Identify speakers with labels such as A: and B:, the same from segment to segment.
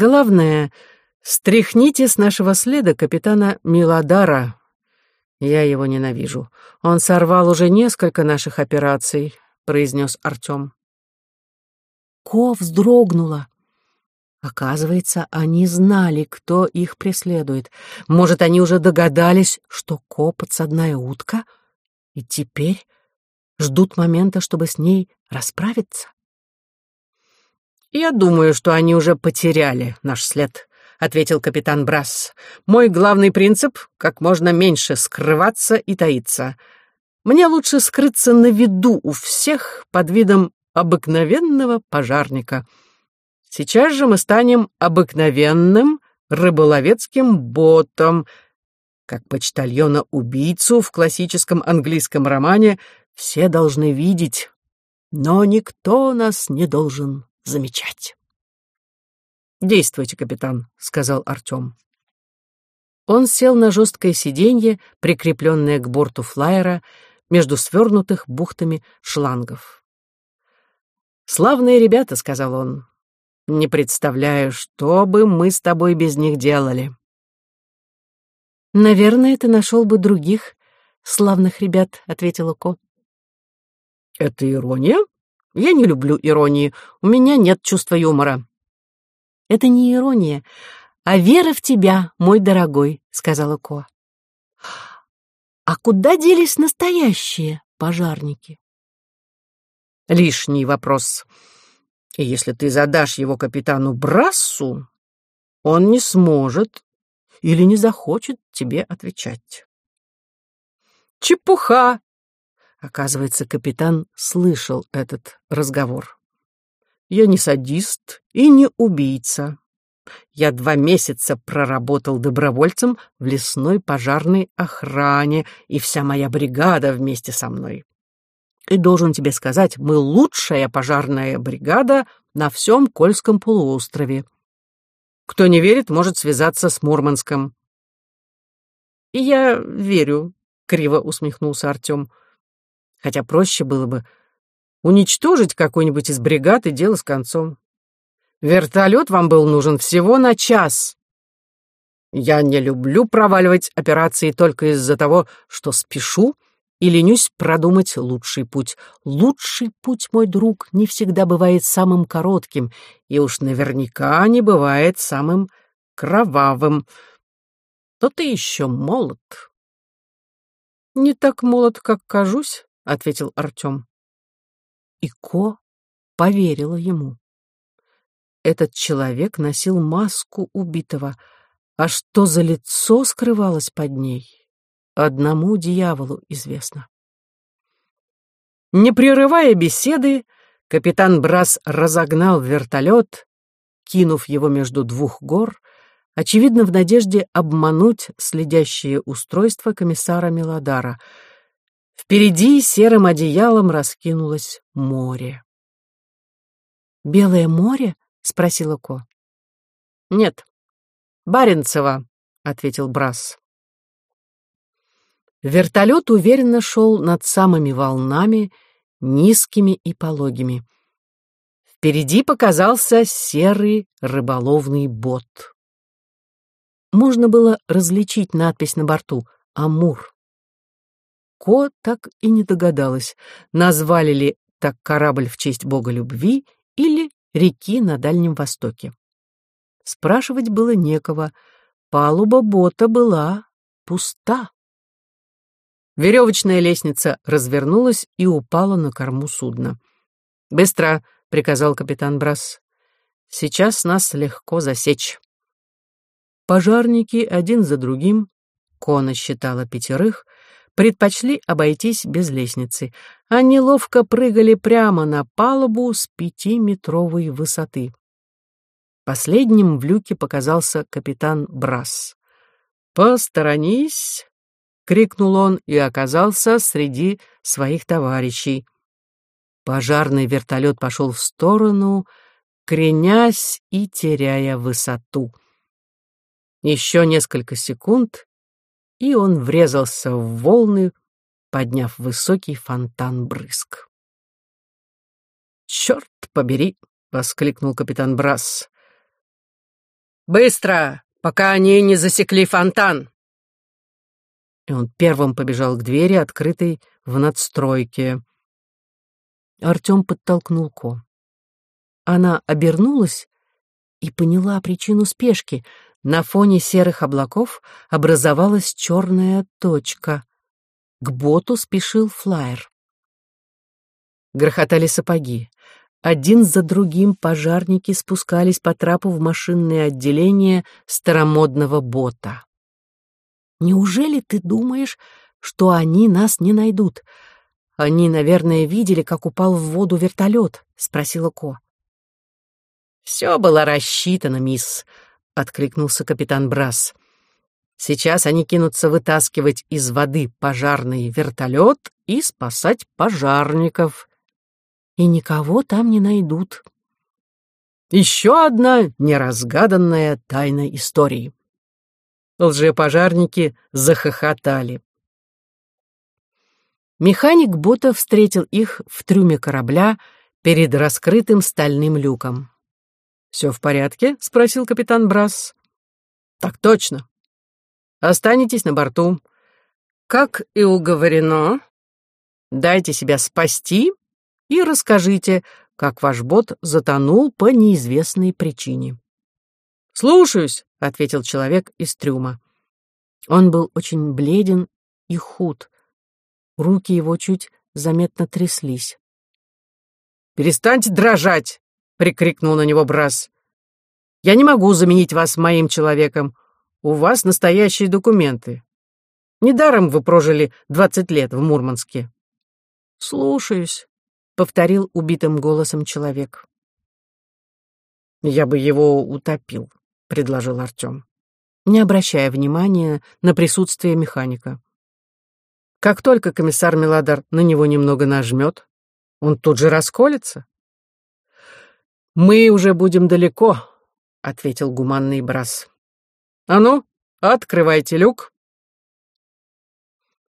A: Главное, стряхните с нашего следа капитана Миладара. Я его ненавижу. Он сорвал уже несколько наших операций, произнес Артем.
B: Ко вздрогнула. Оказывается, они знали, кто их преследует. Может, они уже догадались, что Ко подсадная утка, и теперь ждут момента, чтобы с ней расправиться?
A: «Я думаю, что они уже потеряли наш след», — ответил капитан Брасс. «Мой главный принцип — как можно меньше скрываться и таиться. Мне лучше скрыться на виду у всех под видом обыкновенного пожарника. Сейчас же мы станем обыкновенным рыболовецким ботом, как почтальона-убийцу в классическом английском романе все должны видеть, но никто нас не должен замечать. «Действуйте, капитан», — сказал Артем. Он сел на жесткое сиденье, прикрепленное к борту флайера, между свернутых бухтами шлангов. «Славные ребята», — сказал он. «Не представляю, что бы мы с тобой без них делали».
B: «Наверное, ты нашел бы других славных ребят», — ответила Ко.
A: «Это ирония? Я не люблю иронии. У меня нет чувства юмора».
B: «Это не ирония, а вера в тебя, мой дорогой», — сказала Ко. «А куда делись настоящие пожарники?»
A: «Лишний вопрос. И если ты задашь его капитану Брассу, он не сможет или не захочет тебе отвечать». «Чепуха!» Оказывается, капитан слышал этот разговор. «Я не садист и не убийца. Я два месяца проработал добровольцем в лесной пожарной охране, и вся моя бригада вместе со мной. И должен тебе сказать, мы лучшая пожарная бригада на всем Кольском полуострове. Кто не верит, может связаться с Мурманском». «И я верю», — криво усмехнулся Артем хотя проще было бы уничтожить какой-нибудь из бригад и дело с концом. Вертолет вам был нужен всего на час. Я не люблю проваливать операции только из-за того, что спешу и ленюсь продумать лучший путь. Лучший путь, мой друг, не всегда бывает самым коротким, и уж наверняка не бывает самым кровавым. То ты еще молод. Не так молод, как кажусь, ответил Артем. И Ко поверила ему. Этот человек носил маску убитого, а что за лицо скрывалось под ней, одному дьяволу известно. Не прерывая беседы, капитан Брас разогнал вертолет, кинув его между двух гор, очевидно, в надежде обмануть следящее устройство комиссара Мелодара — Впереди серым одеялом раскинулось море.
B: «Белое море?» — спросила Ко.
A: «Нет, Баренцево», — ответил Брас. Вертолет уверенно шел над самыми волнами, низкими и пологими. Впереди показался серый рыболовный бот. Можно было различить надпись на борту «Амур». Ко так и не догадалась, назвали ли так корабль в честь бога любви или реки на Дальнем Востоке. Спрашивать было некого, палуба бота была пуста. Веревочная лестница развернулась и упала на корму судна. «Быстро!» — приказал капитан Брас. «Сейчас нас легко засечь». Пожарники один за другим, Кона считала пятерых, предпочли обойтись без лестницы. Они ловко прыгали прямо на палубу с пятиметровой высоты. Последним в люке показался капитан Брас. «Посторонись!» — крикнул он и оказался среди своих товарищей. Пожарный вертолет пошел в сторону, кренясь и теряя высоту. Еще несколько секунд, и он врезался в волны, подняв высокий фонтан брызг. «Черт побери!» — воскликнул капитан Брас. Быстро, пока они не засекли фонтан!» И он первым побежал к двери, открытой в надстройке.
B: Артем подтолкнул Ко. Она обернулась и поняла причину спешки. На фоне серых облаков образовалась черная точка. К боту спешил флайер. Грохотали сапоги. Один за другим пожарники спускались по трапу в машинное отделение старомодного бота. «Неужели ты думаешь, что они нас не найдут? Они, наверное, видели, как упал в воду вертолет?» — спросила Ко.
A: «Все было рассчитано, мисс», — откликнулся капитан Брас. «Сейчас они кинутся вытаскивать из воды пожарный вертолет и спасать пожарников».
B: «И никого там не найдут».
A: Еще одна неразгаданная тайна истории. Лжепожарники захохотали. Механик бота встретил их в трюме корабля перед раскрытым стальным люком. «Все в порядке?» — спросил капитан Брас. «Так точно. Останетесь на борту. Как и уговорено, дайте себя спасти и расскажите, как ваш бот затонул по неизвестной причине». «Слушаюсь», — ответил человек из трюма. Он был очень бледен и худ. Руки его чуть заметно тряслись. «Перестаньте дрожать!» Прикрикнул на него Брас. «Я не могу заменить вас моим человеком. У вас настоящие документы. Недаром вы прожили двадцать лет в Мурманске». «Слушаюсь», — повторил убитым голосом человек. «Я бы его утопил», — предложил Артем, не обращая внимания на присутствие механика. Как только комиссар Меладар на него немного нажмет, он тут же расколется. «Мы уже будем далеко», — ответил гуманный брас. «А ну, открывайте люк».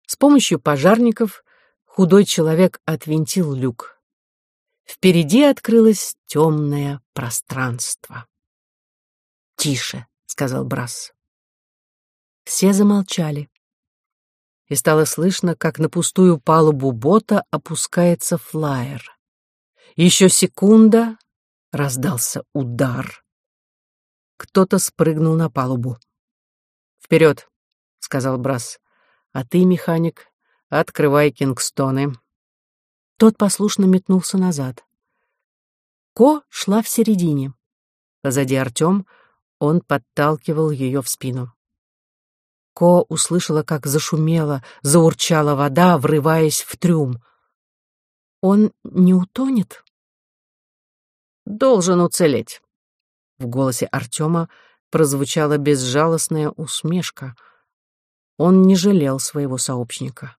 A: С помощью пожарников худой человек отвинтил люк. Впереди открылось темное пространство. «Тише», — сказал Брас. Все замолчали. И стало слышно, как на пустую палубу бота опускается флаер. Еще секунда, Раздался удар. Кто-то спрыгнул на палубу. «Вперед!» — сказал Брас. «А ты, механик, открывай кингстоны». Тот послушно метнулся назад. Ко шла в середине. Позади Артем, он подталкивал ее в спину. Ко услышала, как зашумела, заурчала вода, врываясь в трюм. «Он не утонет?» Должен уцелеть. В голосе Артема прозвучала безжалостная усмешка. Он не жалел своего сообщника.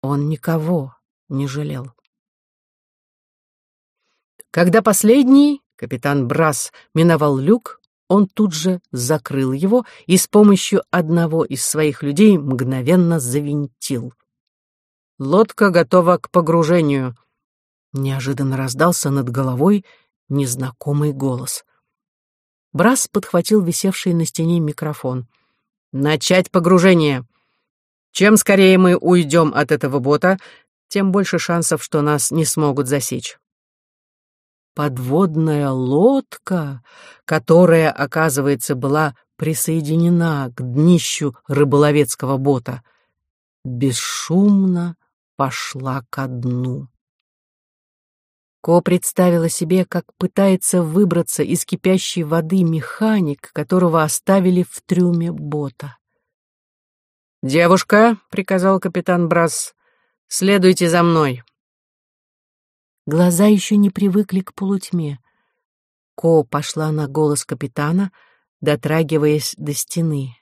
A: Он никого не жалел. Когда последний, капитан Брас, миновал люк, он тут же закрыл его и с помощью одного из своих людей мгновенно завинтил. «Лодка готова к погружению», Неожиданно раздался над головой незнакомый голос. Брас подхватил висевший на стене микрофон. «Начать погружение! Чем скорее мы уйдем от этого бота, тем больше шансов, что нас не смогут засечь». Подводная лодка, которая, оказывается, была присоединена к днищу рыболовецкого бота, бесшумно пошла ко дну. Ко представила себе, как пытается выбраться из кипящей воды механик, которого оставили в трюме бота. «Девушка», — приказал капитан Брас, — «следуйте за мной». Глаза еще не привыкли к полутьме. Ко пошла на голос капитана, дотрагиваясь до стены.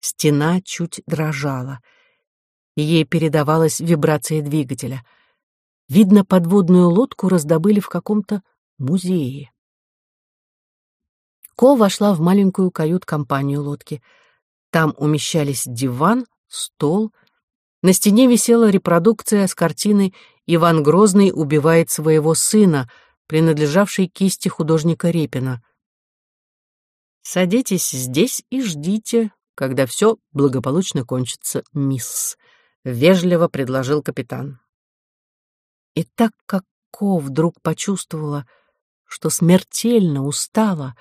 A: Стена чуть дрожала. Ей передавалась вибрация двигателя — Видно, подводную лодку раздобыли в каком-то музее. Ко вошла в маленькую кают-компанию лодки. Там умещались диван, стол. На стене висела репродукция с картины «Иван Грозный убивает своего сына», принадлежавшей кисти художника Репина. «Садитесь здесь и ждите, когда все благополучно кончится, мисс», — вежливо предложил капитан.
B: И так как Ко вдруг почувствовала, что смертельно устала,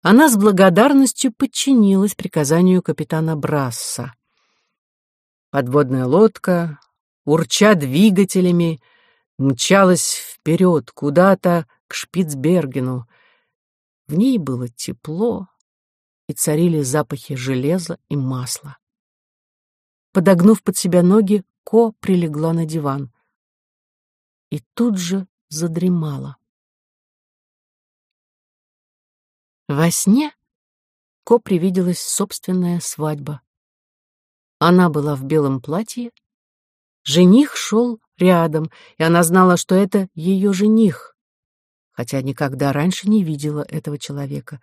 B: она с благодарностью подчинилась приказанию капитана Брасса.
A: Подводная лодка, урча двигателями, мчалась вперед куда-то к Шпицбергену. В ней было тепло, и царили запахи железа и масла.
B: Подогнув под себя ноги, Ко прилегла на диван. И тут же задремала. Во сне Ко привиделась собственная свадьба. Она была в белом платье, жених шел рядом, и она знала, что это ее жених, хотя никогда раньше не видела этого человека.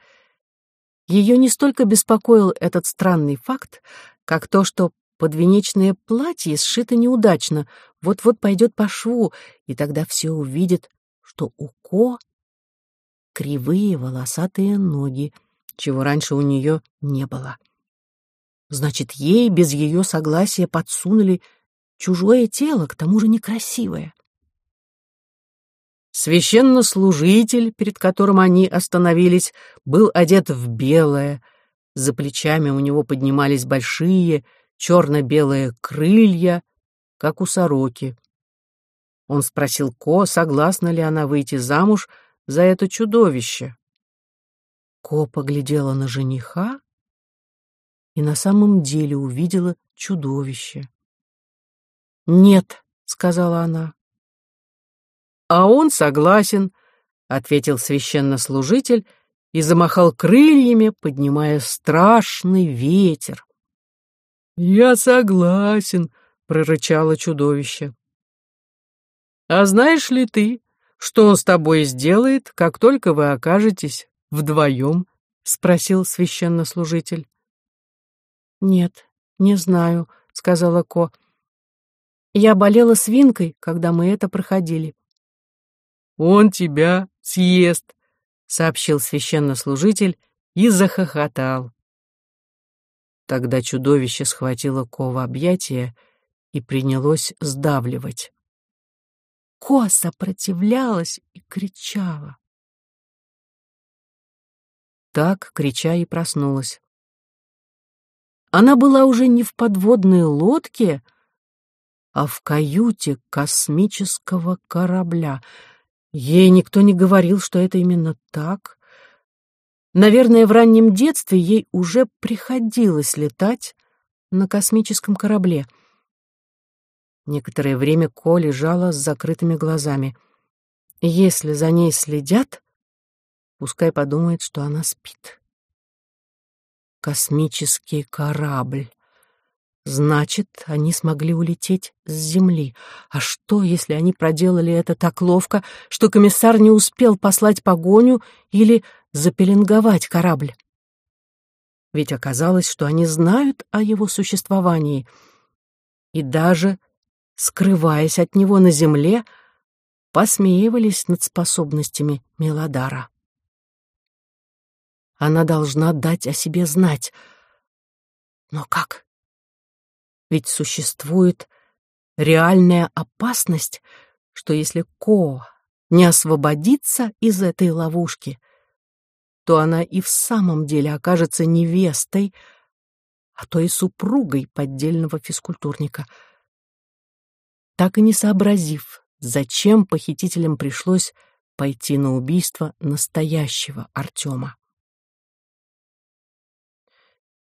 B: Ее не столько беспокоил этот странный факт, как то, что подвенечное платье сшито неудачно, вот-вот пойдет по шву, и тогда все увидят, что у Ко кривые волосатые ноги, чего раньше у нее не было. Значит, ей без ее согласия подсунули чужое тело, к тому же некрасивое.
A: Священнослужитель, перед которым они остановились, был одет в белое. За плечами у него поднимались большие черно-белые крылья, как у сороки. Он спросил Ко, согласна ли она выйти замуж за это чудовище.
B: Ко поглядела на жениха и на самом деле увидела чудовище. «Нет», — сказала она.
A: «А он согласен», — ответил священнослужитель и замахал крыльями, поднимая страшный ветер. «Я согласен», — прорычало чудовище. «А знаешь ли ты, что он с тобой сделает, как только вы окажетесь вдвоем? спросил священнослужитель.
B: Нет, не знаю, сказала Ко. Я болела свинкой, когда мы это проходили.
A: Он тебя съест, сообщил священнослужитель и захохотал. Тогда чудовище схватило Ко в объятия и принялось сдавливать.
B: Ко сопротивлялась и кричала.
A: Так, крича, и проснулась. Она была уже не в подводной лодке, а в каюте космического корабля. Ей никто не говорил, что это именно так. Наверное, в раннем детстве ей уже приходилось летать на космическом корабле — Некоторое время Ко лежала с закрытыми глазами. Если за ней следят, пускай подумает, что она спит. Космический корабль. Значит, они смогли улететь с Земли. А что, если они проделали это так ловко, что комиссар не успел послать погоню или запеленговать корабль? Ведь оказалось, что они знают о его существовании и даже скрываясь от него на земле, посмеивались над способностями Мелодара. Она должна дать о себе знать. Но как? Ведь существует реальная опасность, что если Ко не освободится из этой ловушки, то она и в самом деле окажется невестой, а то и супругой поддельного физкультурника — так и не сообразив, зачем похитителям пришлось пойти на убийство настоящего Артема.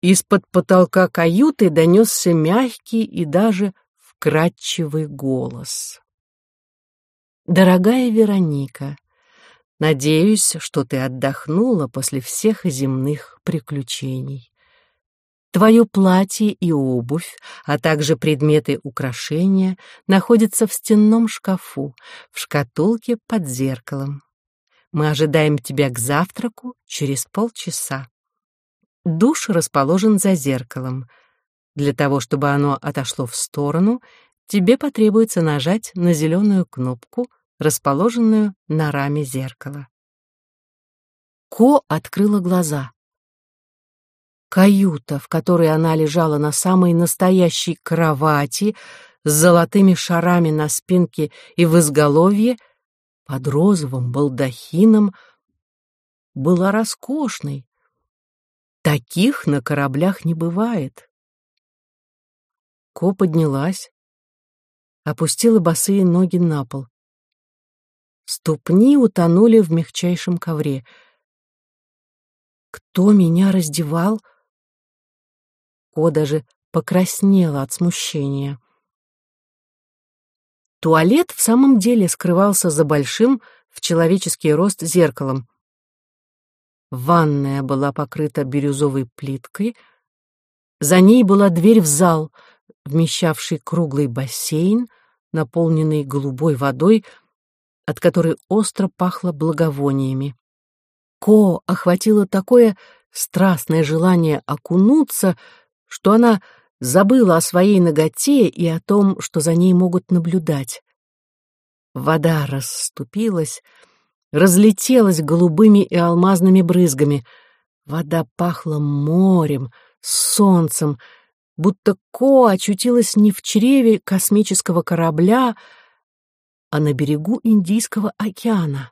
A: Из-под потолка каюты донесся мягкий и даже вкрадчивый голос. «Дорогая Вероника, надеюсь, что ты отдохнула после всех земных приключений. Твое платье и обувь, а также предметы украшения находятся в стенном шкафу, в шкатулке под зеркалом. Мы ожидаем тебя к завтраку через полчаса. Душ расположен за зеркалом. Для того, чтобы оно отошло в сторону, тебе потребуется нажать на зеленую кнопку, расположенную на раме зеркала. Ко открыла глаза.
B: Каюта, в которой она лежала на самой настоящей кровати, с золотыми шарами на спинке и в изголовье, под розовым балдахином, была роскошной. Таких на кораблях не бывает. Ко поднялась, опустила босые ноги на пол. Ступни утонули в мягчайшем ковре. Кто меня раздевал? Ко даже покраснела от смущения. Туалет в самом деле скрывался за большим в человеческий рост зеркалом. Ванная была покрыта бирюзовой плиткой, за ней была дверь в зал, вмещавший круглый бассейн, наполненный голубой водой, от которой остро пахло благовониями. Ко охватило такое страстное желание окунуться, что она забыла о своей ноготе и о том, что за ней могут наблюдать. Вода расступилась, разлетелась голубыми и алмазными брызгами. Вода пахла морем, солнцем, будто Ко очутилась не в чреве космического корабля, а на берегу Индийского океана.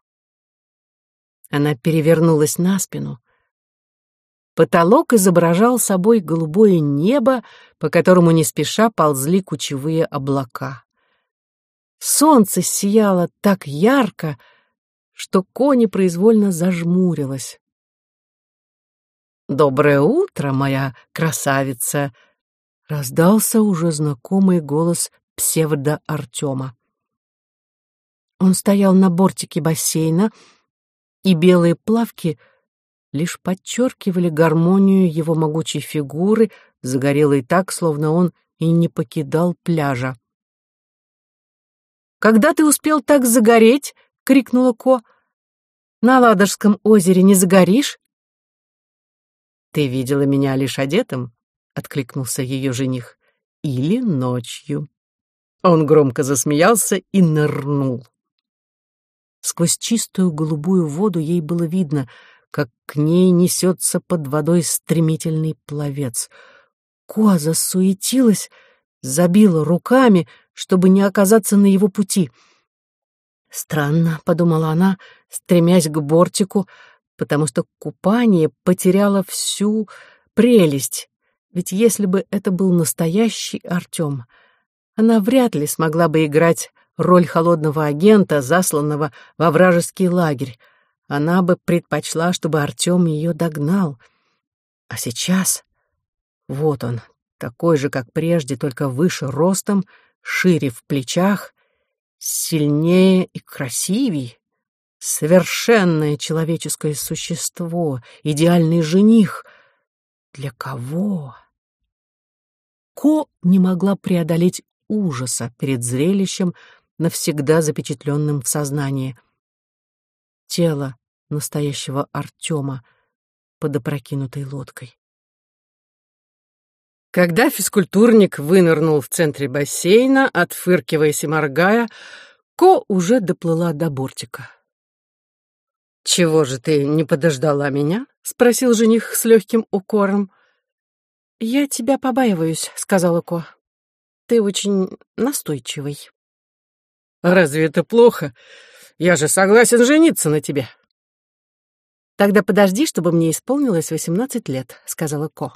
B: Она перевернулась на спину, Потолок изображал собой голубое небо, по которому не спеша ползли кучевые облака. Солнце сияло так ярко, что Кони произвольно зажмурилась. «Доброе утро, моя красавица!» — раздался уже знакомый голос псевдо-Артема. Он стоял на бортике бассейна, и белые плавки — лишь подчеркивали гармонию его могучей фигуры, загорелой так, словно он и не покидал пляжа. «Когда ты успел так загореть?» — крикнула Ко. «На Ладожском озере не загоришь?» «Ты видела меня лишь одетым?» — откликнулся ее жених. «Или ночью». Он громко засмеялся и нырнул. Сквозь чистую голубую воду ей было видно — как к ней несется под водой стремительный пловец. Коза суетилась, забила руками, чтобы не оказаться на его пути. «Странно», — подумала она, стремясь к бортику, потому что купание потеряло всю прелесть. Ведь если бы это был настоящий Артем, она вряд ли смогла бы играть роль холодного агента, засланного во вражеский лагерь, она бы предпочла, чтобы Артем ее догнал. А сейчас... Вот он, такой же, как прежде, только выше ростом, шире в плечах, сильнее и красивей. Совершенное человеческое существо, идеальный жених. Для кого? Ко не могла преодолеть ужаса перед зрелищем, навсегда запечатленным в сознании тело настоящего Артема под опрокинутой лодкой. Когда физкультурник вынырнул в центре бассейна, отфыркиваясь и моргая, Ко уже доплыла до бортика. «Чего же ты не подождала меня?» — спросил жених с легким укором. «Я тебя побаиваюсь», — сказала Ко. «Ты очень настойчивый». «Разве это плохо? Я же согласен жениться на тебе». «Тогда подожди, чтобы мне исполнилось восемнадцать лет», — сказала Ко.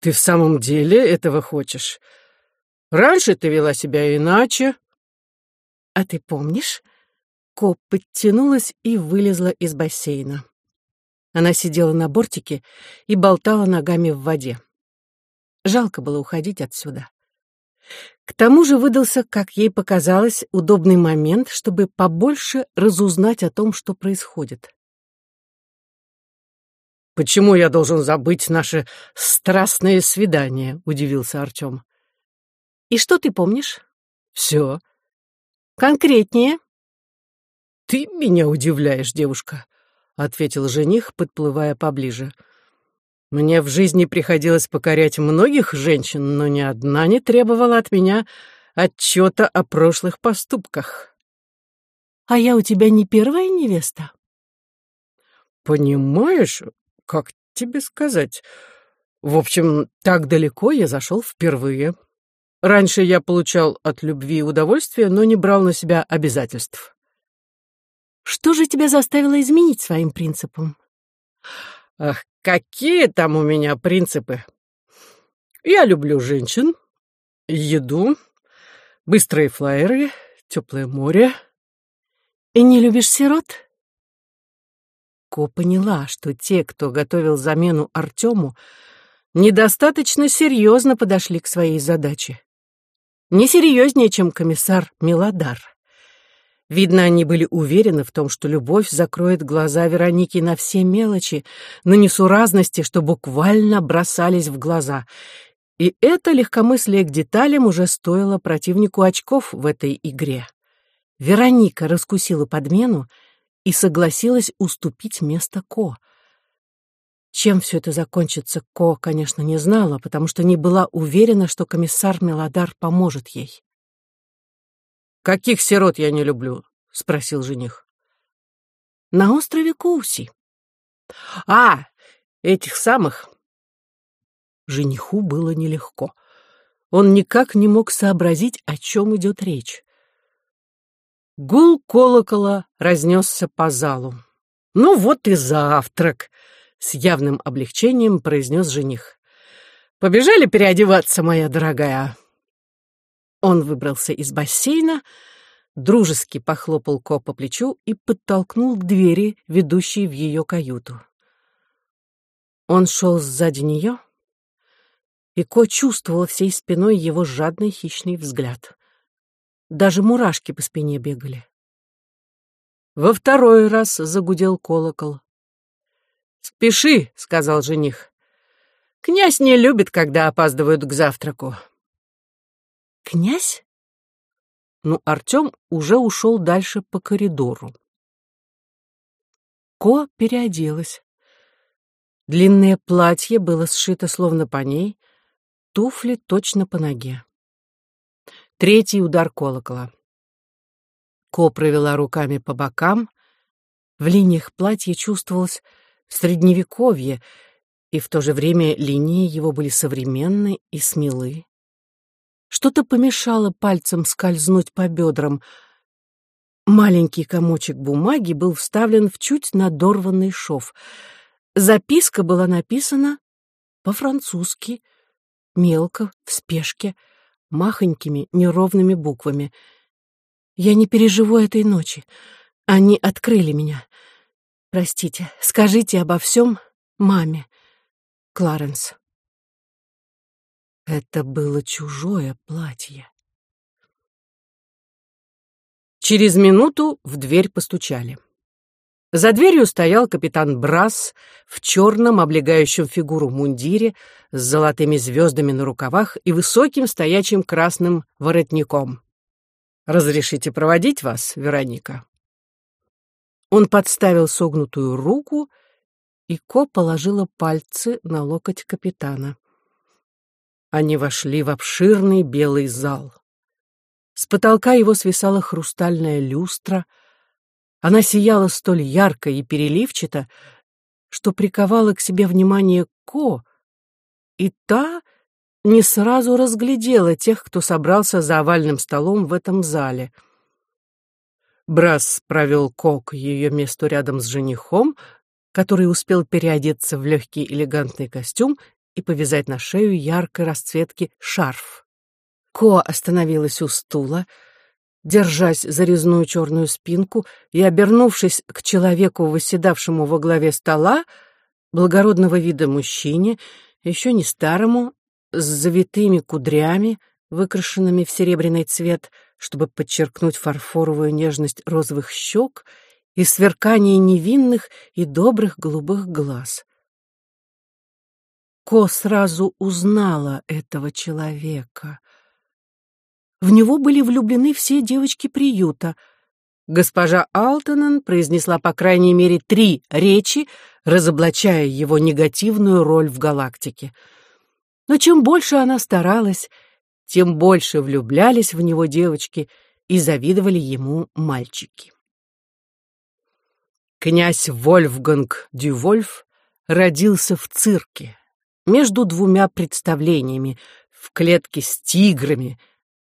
B: «Ты в самом деле этого хочешь? Раньше ты вела себя иначе». «А ты помнишь?» Ко подтянулась и вылезла из бассейна. Она сидела на бортике и болтала ногами в воде. Жалко было уходить отсюда. К тому же выдался, как ей показалось, удобный момент, чтобы побольше разузнать о том, что происходит. «Почему я должен забыть наше страстное свидание?» — удивился Артем. «И что ты помнишь?» «Все». «Конкретнее?» «Ты меня удивляешь, девушка», — ответил жених, подплывая поближе. Мне в жизни приходилось покорять многих женщин, но ни одна не требовала от меня отчета о прошлых поступках. А я у тебя не первая невеста? Понимаешь, как
A: тебе сказать? В общем, так далеко я зашел впервые. Раньше я получал от любви удовольствие, но не брал на себя обязательств.
B: Что же тебя заставило изменить своим принципам?
A: Ах, какие там у меня принципы! Я люблю женщин, еду, быстрые флайеры, теплое море.
B: И не любишь сирот? Ко поняла, что те, кто готовил замену Артему, недостаточно серьезно подошли к своей задаче. Не серьезнее, чем комиссар Милодар. Видно, они были уверены в том, что любовь закроет глаза Вероники на все мелочи, на несуразности, что буквально бросались в глаза. И это легкомыслие к деталям уже стоило противнику очков в этой игре. Вероника раскусила подмену и согласилась уступить место Ко. Чем все это закончится, Ко, конечно, не знала, потому что не была уверена, что комиссар Мелодар поможет ей.
A: «Каких сирот я не люблю?» — спросил жених.
B: «На острове Куси».
A: «А, этих самых?»
B: Жениху было нелегко. Он никак не мог сообразить, о чем идет речь.
A: Гул колокола разнесся по залу. «Ну вот и завтрак!» — с явным облегчением произнес жених. «Побежали переодеваться, моя дорогая!» Он выбрался из бассейна, дружески похлопал Ко по плечу и подтолкнул к двери, ведущей в ее каюту. Он шел сзади нее, и Ко чувствовала всей спиной его жадный хищный взгляд. Даже мурашки по спине бегали. Во второй раз загудел колокол. «Спеши», — сказал жених. «Князь не любит, когда опаздывают к завтраку».
B: «Князь?»
A: Ну, Артем уже ушел дальше по коридору.
B: Ко переоделась.
A: Длинное платье было сшито словно по ней, туфли точно по ноге. Третий удар колокола. Ко провела руками по бокам. В линиях платья чувствовалось средневековье, и в то же время линии его были современны и смелы. Что-то помешало пальцем скользнуть по бедрам. Маленький комочек бумаги был вставлен в чуть надорванный шов. Записка была написана по-французски, мелко, в спешке, махонькими неровными буквами. «Я не переживу этой ночи. Они открыли меня. Простите, скажите обо всем маме. Кларенс». Это было чужое платье. Через минуту в дверь постучали. За дверью стоял капитан Брас в черном облегающем фигуру мундире с золотыми звездами на рукавах и высоким стоячим красным воротником. «Разрешите проводить вас, Вероника?» Он подставил согнутую руку, и Ко положила пальцы на локоть капитана. Они вошли в обширный белый зал. С потолка его свисала хрустальная люстра. Она сияла столь ярко и переливчато, что приковала к себе внимание Ко, и та не сразу разглядела тех, кто собрался за овальным столом в этом зале. Брас провел Ко к ее месту рядом с женихом, который успел переодеться в легкий элегантный костюм и повязать на шею яркой расцветки шарф. Ко остановилась у стула, держась за резную черную спинку и, обернувшись к человеку, восседавшему во главе стола, благородного вида мужчине, еще не старому, с завитыми кудрями, выкрашенными в серебряный цвет, чтобы подчеркнуть фарфоровую нежность розовых щек и сверкание невинных и добрых голубых глаз. Ко сразу узнала этого человека. В него были влюблены все девочки приюта. Госпожа Алтонен произнесла по крайней мере три речи, разоблачая его негативную роль в галактике. Но чем больше она старалась, тем больше влюблялись в него девочки и завидовали ему мальчики. Князь Вольфганг Дювольф родился в цирке, между двумя представлениями, в клетке с тиграми,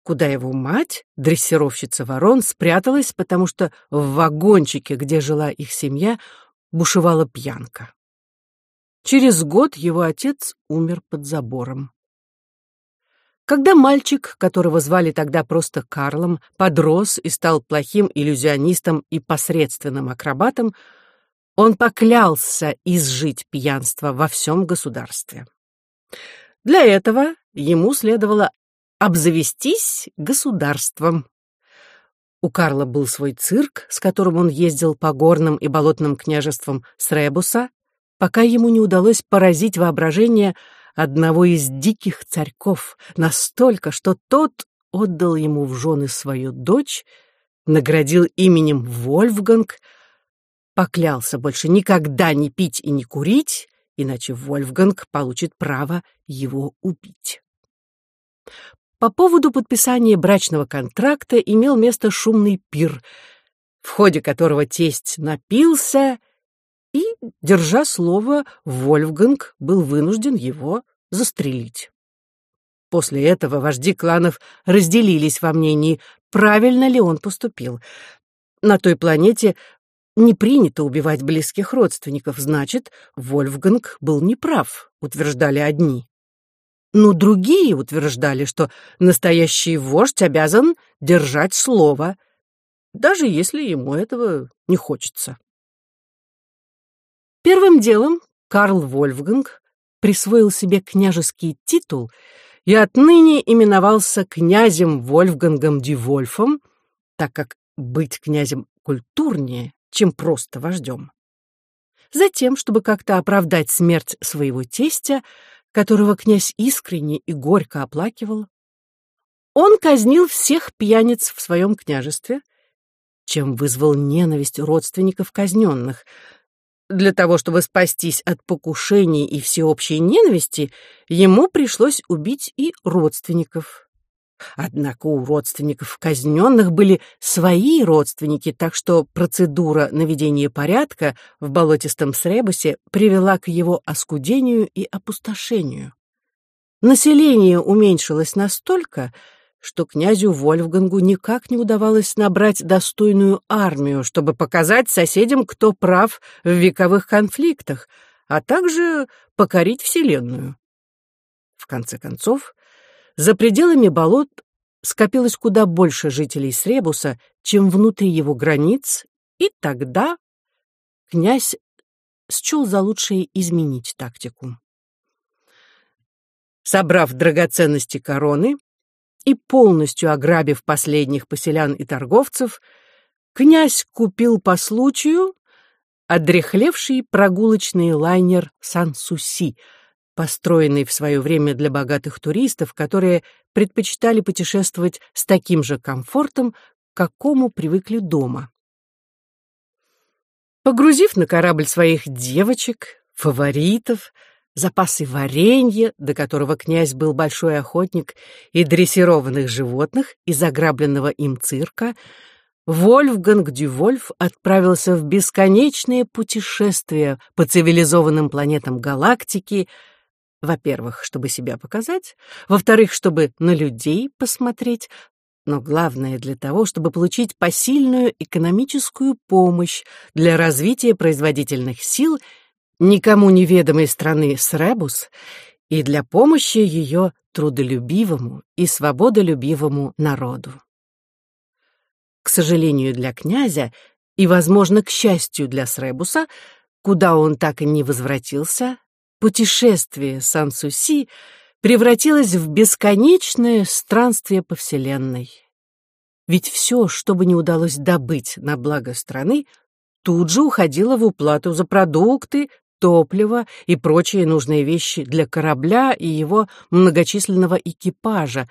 A: куда его мать, дрессировщица ворон, спряталась, потому что в вагончике, где жила их семья, бушевала пьянка. Через год его отец умер под забором. Когда мальчик, которого звали тогда просто Карлом, подрос и стал плохим иллюзионистом и посредственным акробатом, он поклялся изжить пьянство во всем государстве. Для этого ему следовало обзавестись государством. У Карла был свой цирк, с которым он ездил по горным и болотным княжествам Сребуса, пока ему не удалось поразить воображение одного из диких царьков настолько, что тот отдал ему в жены свою дочь, наградил именем Вольфганг, поклялся больше никогда не пить и не курить, иначе Вольфганг получит право его убить. По поводу подписания брачного контракта имел место шумный пир, в ходе которого тесть напился и, держа слово, Вольфганг был вынужден его застрелить. После этого вожди кланов разделились во мнении, правильно ли он поступил. На той планете не принято убивать близких родственников, значит, Вольфганг был неправ, утверждали одни. Но другие утверждали, что настоящий вождь обязан держать слово, даже если ему этого не хочется. Первым делом Карл Вольфганг присвоил себе княжеский титул и отныне именовался князем Вольфгангом Дивольфом, так как быть князем культурнее, чем просто вождем. Затем, чтобы как-то оправдать смерть своего тестя, которого князь искренне и горько оплакивал, он казнил всех пьяниц в своем княжестве, чем вызвал ненависть родственников казненных. Для того, чтобы спастись от покушений и всеобщей ненависти, ему пришлось убить и родственников. Однако у родственников казненных были свои родственники, так что процедура наведения порядка в болотистом Сребусе привела к его оскудению и опустошению. Население уменьшилось настолько, что князю Вольфгангу никак не удавалось набрать достойную армию, чтобы показать соседям, кто прав в вековых конфликтах, а также покорить Вселенную. В конце концов, за пределами болот скопилось куда больше жителей Сребуса, чем внутри его границ, и тогда князь счел за лучшее изменить тактику. Собрав драгоценности короны и полностью ограбив последних поселян и торговцев, князь купил по случаю одрехлевший прогулочный лайнер «Сан-Суси», построенный в свое время для богатых туристов, которые предпочитали путешествовать с таким же комфортом, к какому привыкли дома. Погрузив на корабль своих девочек, фаворитов, запасы варенья, до которого князь был большой охотник, и дрессированных животных из заграбленного им цирка, Вольфганг Дювольф отправился в бесконечное путешествие по цивилизованным планетам галактики, во-первых, чтобы себя показать, во-вторых, чтобы на людей посмотреть, но главное для того, чтобы получить посильную экономическую помощь для развития производительных сил никому неведомой страны Сребус и для помощи ее трудолюбивому и свободолюбивому народу. К сожалению для князя и, возможно, к счастью для Сребуса, куда он так и не возвратился, путешествие Сан-Суси превратилось в бесконечное странствие по Вселенной. Ведь все, что бы не удалось добыть на благо страны, тут же уходило в уплату за продукты, топливо и прочие нужные вещи для корабля и его многочисленного экипажа,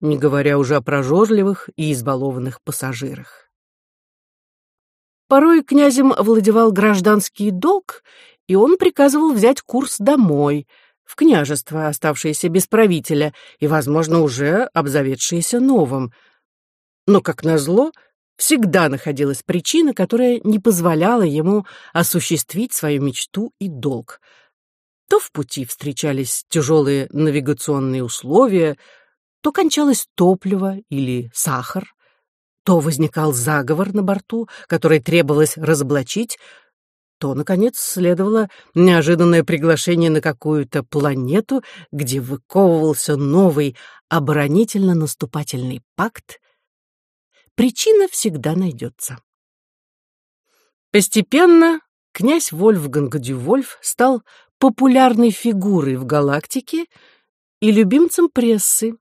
A: не говоря уже о прожорливых и избалованных пассажирах. Порой князем овладевал гражданский долг, и он приказывал взять курс домой, в княжество, оставшееся без правителя и, возможно, уже обзаведшееся новым. Но, как назло, всегда находилась причина, которая не позволяла ему осуществить свою мечту и долг. То в пути встречались тяжелые навигационные условия, то кончалось топливо или сахар, то возникал заговор на борту, который требовалось разоблачить, то, наконец, следовало неожиданное приглашение на какую-то планету, где выковывался новый оборонительно-наступательный пакт. Причина всегда найдется. Постепенно князь Вольфганг Дювольф стал популярной фигурой в галактике и любимцем прессы.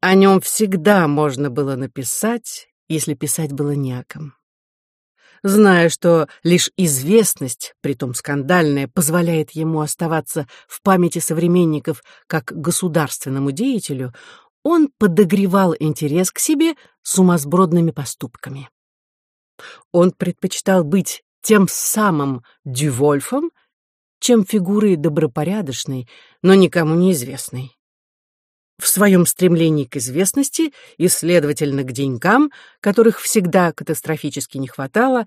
A: О нем всегда можно было написать, если писать было не о ком. Зная, что лишь известность, притом скандальная, позволяет ему оставаться в памяти современников как государственному деятелю, он подогревал интерес к себе сумасбродными поступками. Он предпочитал быть тем самым Дювольфом, чем фигурой добропорядочной, но никому неизвестной. В своем стремлении к известности и, следовательно, к деньгам, которых всегда катастрофически не хватало,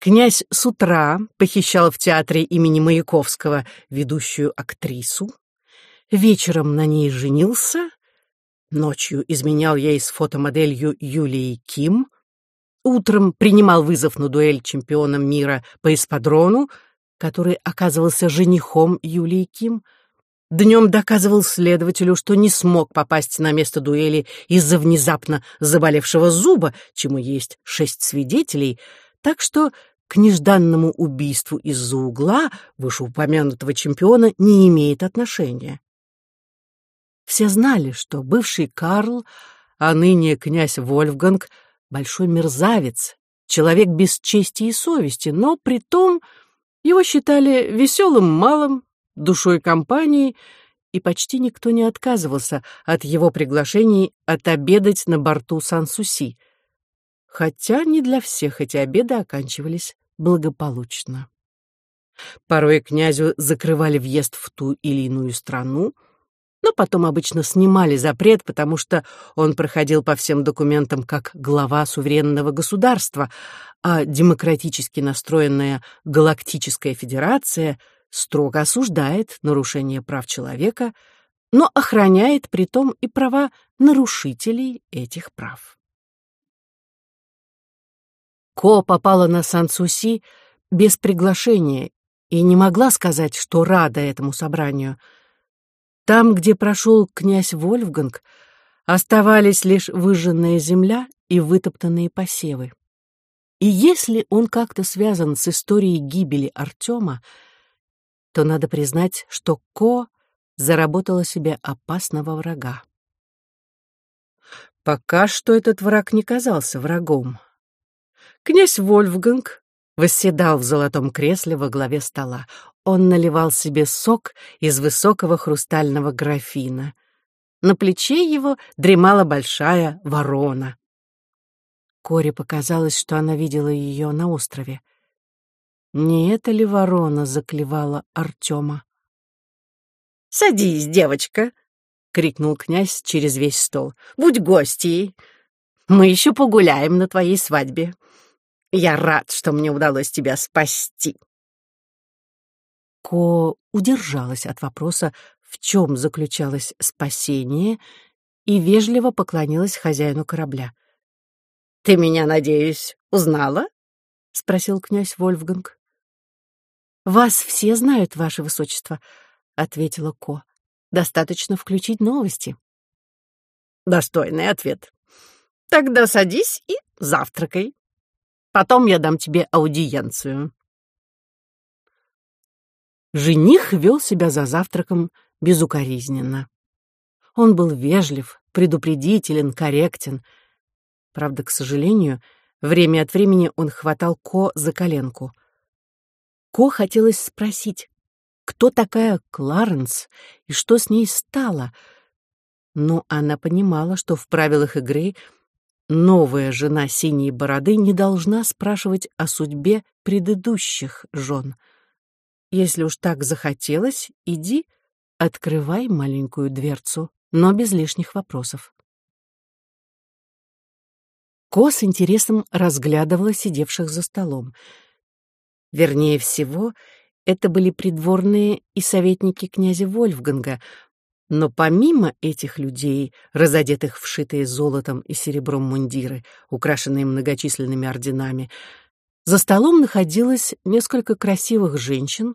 A: князь с утра похищал в театре имени Маяковского ведущую актрису, вечером на ней женился, ночью изменял ей с фотомоделью Юлией Ким, утром принимал вызов на дуэль чемпионом мира по эспадрону, который оказывался женихом Юлии Ким — Днем доказывал следователю, что не смог попасть на место дуэли из-за внезапно заболевшего зуба, чему есть шесть свидетелей, так что к нежданному убийству из-за угла вышеупомянутого чемпиона не имеет отношения. Все знали, что бывший Карл, а ныне князь Вольфганг, большой мерзавец, человек без чести и совести, но при том его считали веселым малым, душой компании, и почти никто не отказывался от его приглашений отобедать на борту Сан-Суси, хотя не для всех эти обеды оканчивались благополучно. Порой князю закрывали въезд в ту или иную страну, но потом обычно снимали запрет, потому что он проходил по всем документам как глава суверенного государства, а демократически настроенная Галактическая Федерация — строго осуждает нарушение прав человека, но охраняет при том и права нарушителей этих прав. Ко попала на Сан-Суси без приглашения и не могла сказать, что рада этому собранию. Там, где прошел князь Вольфганг, оставались лишь выжженная земля и вытоптанные посевы. И если он как-то связан с историей гибели Артема, то надо признать, что Ко заработала себе опасного врага. Пока что этот враг не казался врагом. Князь Вольфганг восседал в золотом кресле во главе стола. Он наливал себе сок из высокого хрустального графина. На плече его дремала большая ворона. Коре показалось, что она видела ее на острове. Не это ли ворона заклевала Артема? «Садись, девочка!» — крикнул князь через весь стол. «Будь гостьей! Мы еще погуляем на твоей свадьбе. Я рад, что мне удалось тебя спасти!» Ко удержалась от вопроса, в чем заключалось спасение, и вежливо поклонилась хозяину корабля. «Ты меня, надеюсь, узнала?» — спросил князь Вольфганг. «Вас все знают, ваше высочество», — ответила Ко. «Достаточно включить новости». «Достойный ответ. Тогда садись и завтракай. Потом я дам тебе аудиенцию». Жених вел себя за завтраком безукоризненно. Он был вежлив, предупредителен, корректен. Правда, к сожалению, время от времени он хватал Ко за коленку — Ко хотелось спросить, кто такая Кларенс и что с ней стало, но она понимала, что в правилах игры новая жена синей бороды не должна спрашивать о судьбе предыдущих жен. Если уж так захотелось, иди, открывай маленькую дверцу, но без лишних вопросов.
B: Ко с интересом разглядывала сидевших за столом. Вернее всего, это были придворные и советники князя Вольфганга, но помимо этих людей, разодетых в шитые золотом и серебром мундиры, украшенные многочисленными орденами, за столом находилось несколько красивых женщин,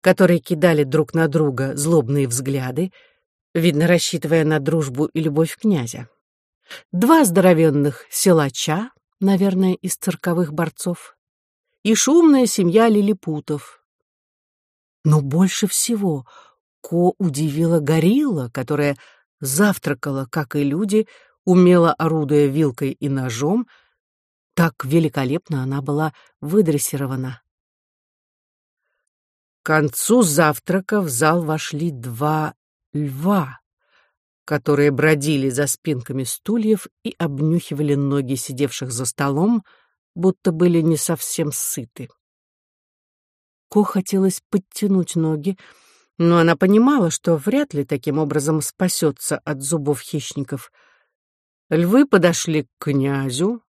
B: которые кидали друг на друга злобные взгляды, видно, рассчитывая на дружбу и любовь князя. Два здоровенных силача, наверное, из цирковых борцов, и шумная семья лилипутов. Но больше всего Ко удивила горилла, которая завтракала, как и люди, умело орудуя вилкой и ножом, так великолепно она была выдрессирована. К концу завтрака в зал вошли два льва, которые бродили за спинками стульев и обнюхивали ноги сидевших за столом, будто были не совсем сыты. Ко хотелось подтянуть ноги, но она понимала, что вряд ли таким образом спасется от зубов хищников. Львы подошли к князю,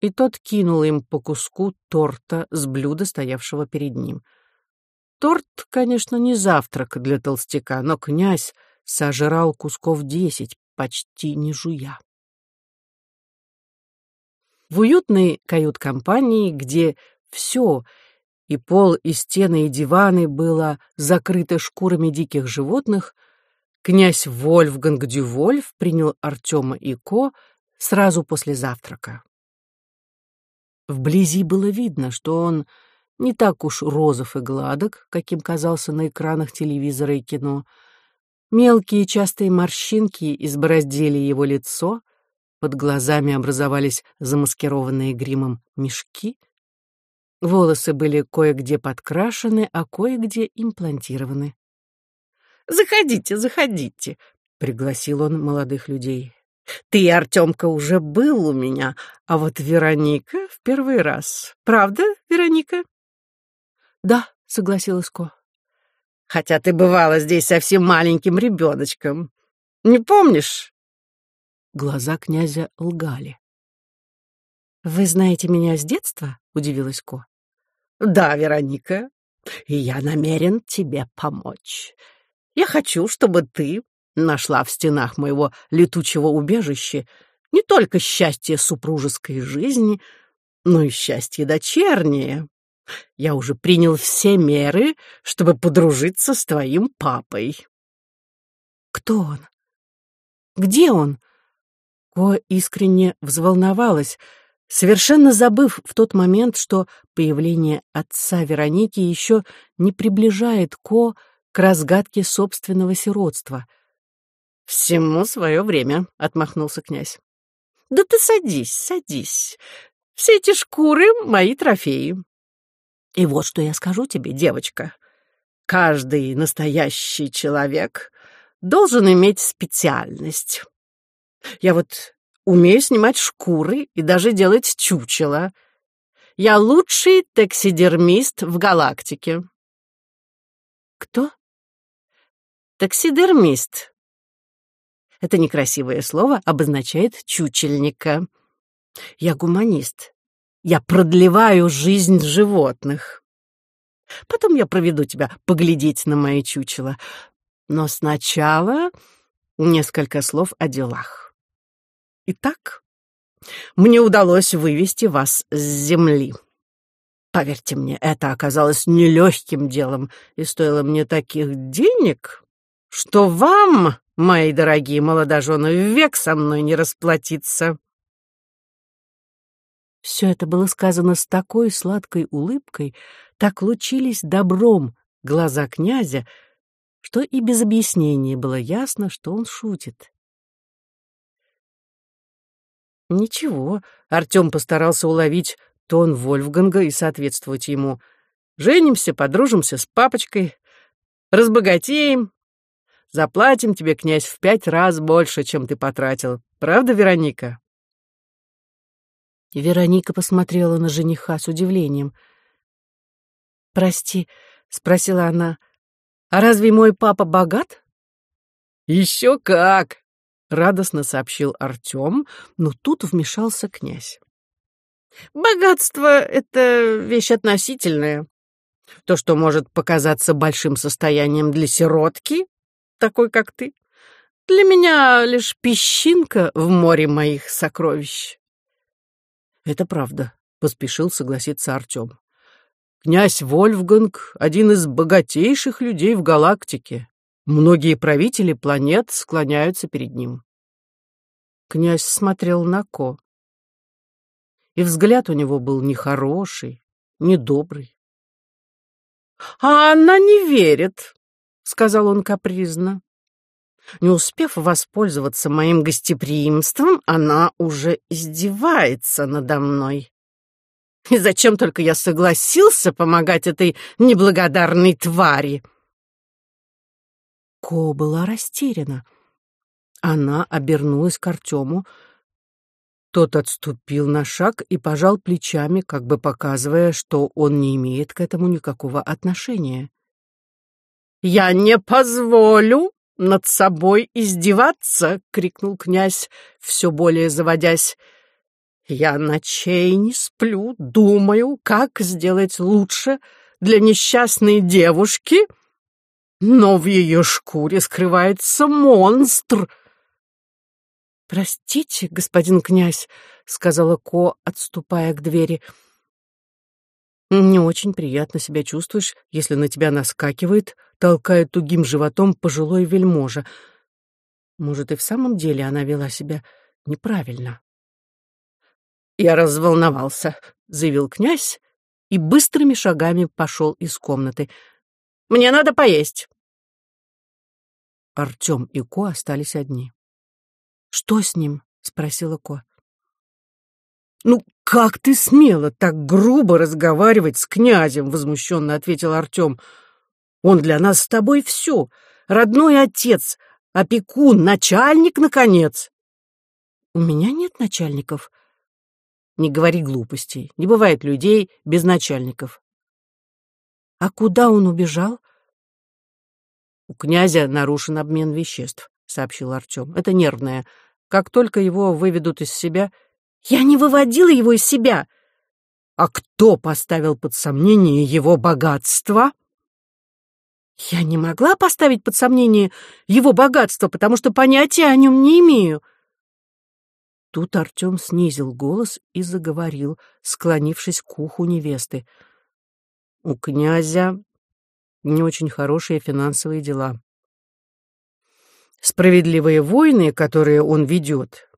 B: и тот кинул им по куску торта с блюда, стоявшего перед ним. Торт, конечно, не завтрак для толстяка, но князь сожрал кусков десять, почти не жуя. В уютной кают-компании, где все — и пол, и стены, и диваны было закрыто шкурами диких животных, князь Вольфганг Дювольф принял Артема и Ко сразу после завтрака. Вблизи было видно, что он не так уж розов и гладок, каким казался на экранах телевизора и кино. Мелкие частые морщинки избороздили его лицо, под глазами образовались замаскированные гримом мешки — Волосы были кое-где подкрашены, а кое-где имплантированы. «Заходите, заходите», — пригласил он молодых людей. «Ты, Артемка, уже был у меня, а вот Вероника в первый раз. Правда, Вероника?» «Да», — согласилась Ко. «Хотя ты бывала здесь совсем маленьким ребеночком. Не помнишь?» Глаза князя лгали. «Вы знаете меня с детства?» — удивилась Ко. Да, Вероника, и я намерен тебе помочь. Я хочу, чтобы ты нашла в стенах моего летучего убежища не только счастье супружеской жизни, но и счастье дочернее. Я уже принял все меры, чтобы подружиться с твоим папой. Кто он? Где он? Ко искренне взволновалась, совершенно забыв в тот момент, что появление отца Вероники еще не приближает Ко к разгадке собственного сиротства. «Всему свое время», — отмахнулся князь. «Да ты садись, садись. Все эти шкуры — мои трофеи. И вот что я скажу тебе, девочка. Каждый настоящий человек должен иметь специальность. Я вот Умею снимать шкуры и даже делать чучело. Я лучший таксидермист в галактике. Кто? Таксидермист. Это некрасивое слово обозначает чучельника. Я гуманист. Я продлеваю жизнь животных. Потом я проведу тебя поглядеть на мои чучела. Но сначала несколько слов о делах. Итак, мне удалось вывести вас с земли. Поверьте мне, это оказалось нелегким делом и стоило мне таких денег, что вам, мои дорогие молодожены, век со мной не расплатиться. Все это было сказано с такой сладкой улыбкой, так лучились добром глаза князя, что и без объяснения было ясно, что он шутит. Ничего, Артем постарался уловить тон Вольфганга и соответствовать ему. Женимся, подружимся с папочкой, разбогатеем. Заплатим тебе, князь, в пять раз больше, чем ты потратил. Правда, Вероника? Вероника посмотрела на жениха с удивлением. «Прости», — спросила она, — «а разве мой папа богат?» «Еще как!» Радостно сообщил Артем, но тут вмешался князь.
A: Богатство — это вещь относительная. То, что может показаться большим состоянием для сиротки, такой как ты, для меня лишь песчинка в море моих сокровищ.
B: Это правда, поспешил согласиться Артем. Князь Вольфганг — один из богатейших людей в галактике. Многие правители планет склоняются перед ним. Князь смотрел на Ко. И взгляд у него был нехороший, недобрый.
A: «А она не верит», — сказал он капризно. Не успев воспользоваться моим гостеприимством, она уже издевается надо мной. И зачем только я согласился помогать этой неблагодарной твари?
B: Ко была растеряна. Она обернулась к Артему. Тот отступил на шаг и пожал плечами, как бы показывая, что он не имеет к этому никакого отношения.
A: «Я не позволю над собой издеваться!» — крикнул князь, все более заводясь. «Я ночей не сплю, думаю, как сделать лучше для несчастной девушки, но в ее шкуре скрывается монстр!»
B: «Простите, господин князь», — сказала Ко, отступая к двери. «Не очень приятно себя чувствуешь, если на тебя наскакивает, толкая тугим животом пожилой вельможа. Может, и в самом деле она вела себя неправильно».
A: «Я разволновался», — заявил князь и быстрыми шагами пошел из комнаты. «Мне надо поесть».
B: Артем и Ко остались одни. «Что с ним?» — спросила Ко.
A: «Ну, как ты смела так грубо разговаривать с князем?» — возмущенно ответил Артем. «Он для нас с тобой все. Родной отец, опекун, начальник, наконец».
B: «У меня нет начальников».
A: «Не говори глупостей. Не бывает людей без начальников».
B: «А куда он убежал?»
A: «У князя нарушен обмен веществ», — сообщил Артем. «Это нервное. Как только его выведут из себя...
B: Я не выводила его из себя.
A: А кто поставил под сомнение его богатство?
B: Я не могла поставить под сомнение его богатство, потому что понятия о нем не имею.
A: Тут Артем снизил голос и заговорил, склонившись к уху невесты. У князя не очень хорошие финансовые дела. Справедливые войны, которые он ведет,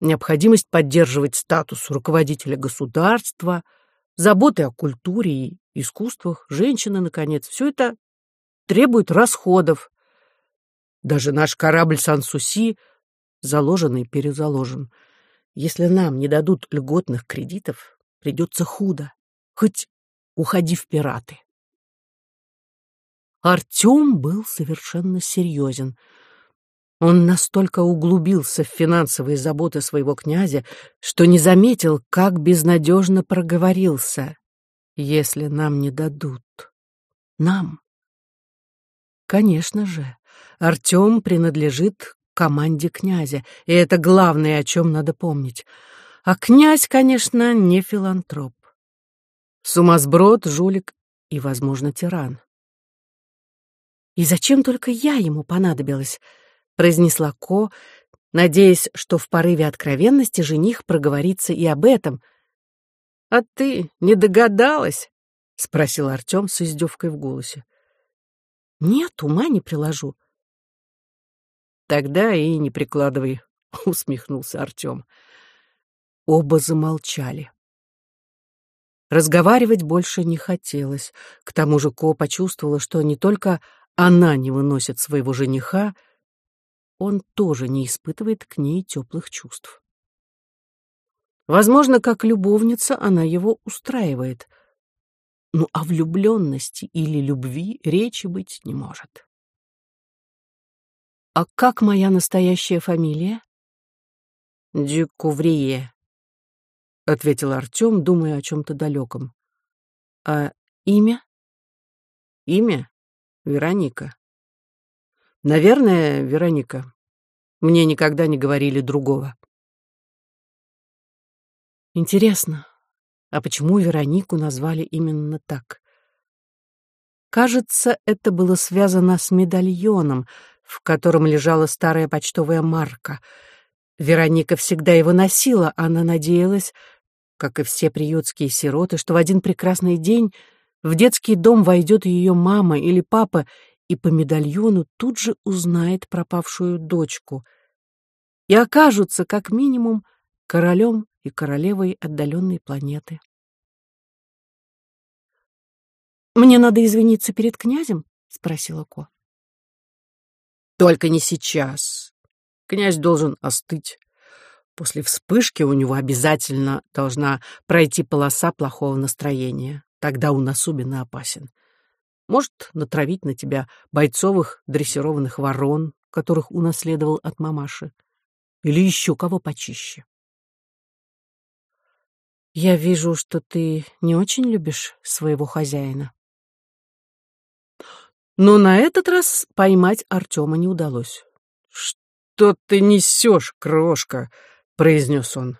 A: необходимость поддерживать статус руководителя государства, заботы о культуре и искусствах, женщины, наконец, все это требует расходов. Даже наш корабль Сан-Суси заложен и перезаложен. Если нам не дадут льготных кредитов, придется худо, хоть уходи в пираты. Артем был совершенно серьезен — он настолько углубился в финансовые заботы своего князя, что не заметил, как безнадежно проговорился. «Если нам не дадут. Нам». Конечно же, Артем принадлежит команде князя, и это главное, о чем надо помнить. А князь, конечно, не филантроп. Сумасброд, жулик и, возможно, тиран.
B: И зачем только я ему понадобилась? произнесла Ко, надеясь, что в порыве откровенности жених проговорится и об этом.
A: «А ты не догадалась?» — спросил Артем с издевкой в голосе.
B: «Нет, ума не приложу».
A: «Тогда и не прикладывай», — усмехнулся Артем. Оба замолчали. Разговаривать больше не хотелось. К тому же Ко почувствовала, что не только она не выносит своего жениха, он тоже не испытывает к ней теплых чувств. Возможно, как любовница она его устраивает. Ну, о влюбленности или любви речи быть не может. «А как моя настоящая фамилия?» «Дюкуврие», — ответил Артем, думая о чем-то далеком. «А имя?» «Имя? Вероника». «Наверное, Вероника. Мне никогда не говорили другого.
B: Интересно, а почему Веронику назвали именно так? Кажется, это было связано с медальоном, в котором лежала старая почтовая марка. Вероника всегда его носила, она надеялась, как и все приютские сироты, что в один прекрасный день в детский дом войдет ее мама или папа и по медальону тут же узнает пропавшую дочку и окажутся, как минимум, королем и королевой отдаленной планеты. «Мне надо извиниться перед князем?» — спросила Ко.
A: «Только не сейчас. Князь должен остыть. После вспышки у него обязательно должна пройти полоса плохого настроения. Тогда он особенно опасен. Может натравить на тебя бойцовых дрессированных ворон, которых унаследовал от мамаши. Или еще кого почище.
B: «Я вижу, что ты не очень любишь своего хозяина». Но на этот раз поймать Артема не удалось.
A: «Что ты несешь, крошка?» — произнес он.